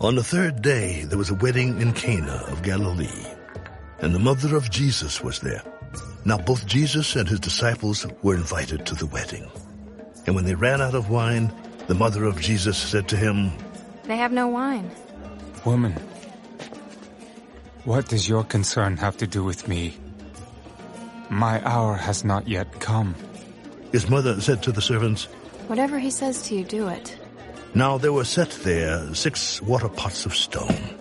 On the third day, there was a wedding in Cana of Galilee, and the mother of Jesus was there. Now both Jesus and his disciples were invited to the wedding. And when they ran out of wine, the mother of Jesus said to him, They have no wine. Woman, what does your concern have to do with me? My hour has not yet come. His mother said to the servants, Whatever he says to you, do it. Now there were set there six water pots of stone,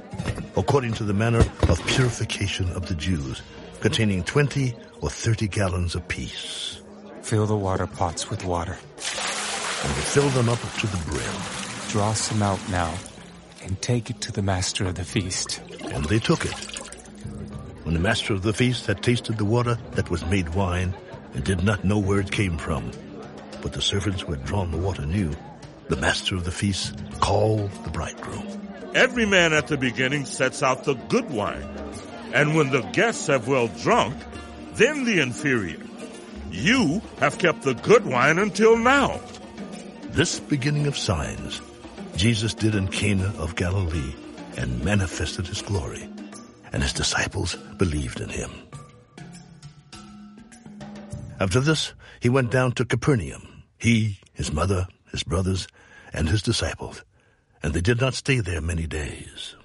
according to the manner of purification of the Jews, containing twenty or thirty gallons apiece. Fill the water pots with water. And they filled them up to the brim. Draw some out now, and take it to the master of the feast. And they took it. When the master of the feast had tasted the water that was made wine, and did not know where it came from, but the servants who had drawn the water knew, the master of the feast called the bridegroom. Every man at the beginning sets out the good wine, and when the guests have well drunk, then the inferior. You have kept the good wine until now. This beginning of signs Jesus did in Cana of Galilee and manifested his glory, and his disciples believed in him. After this, he went down to Capernaum, he, his mother, his brothers, and his disciples, and they did not stay there many days.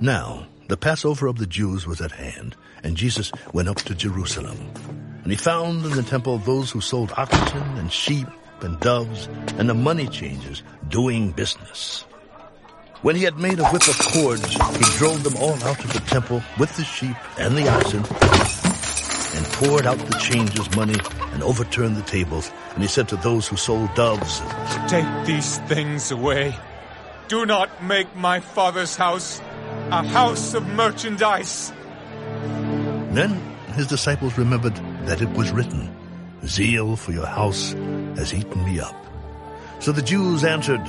Now, the Passover of the Jews was at hand, and Jesus went up to Jerusalem. And he found in the temple those who sold oxen and sheep and doves and the money changers doing business. When he had made a whip of cords, he drove them all out of the temple with the sheep and the oxen and poured out the changers' money and overturned the tables. And he said to those who sold doves, Take these things away. Do not make my father's house a house of merchandise. Then his disciples remembered that it was written, Zeal for your house has eaten me up. So the Jews answered,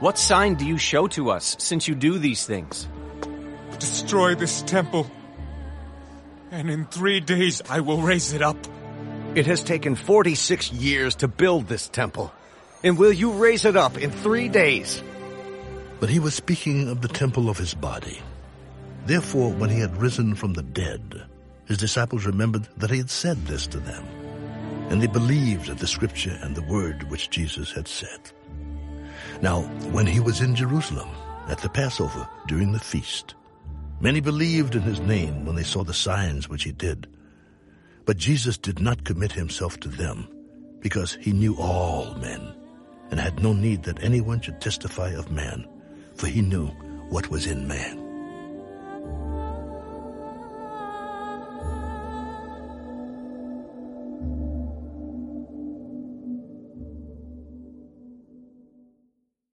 What sign do you show to us since you do these things? Destroy this temple, and in three days I will raise it up. It has taken 46 years to build this temple. And will you raise it up in three days? But he was speaking of the temple of his body. Therefore, when he had risen from the dead, his disciples remembered that he had said this to them. And they believed at the scripture and the word which Jesus had said. Now, when he was in Jerusalem at the Passover during the feast, many believed in his name when they saw the signs which he did. But Jesus did not commit himself to them, because he knew all men, and had no need that anyone should testify of man, for he knew what was in man.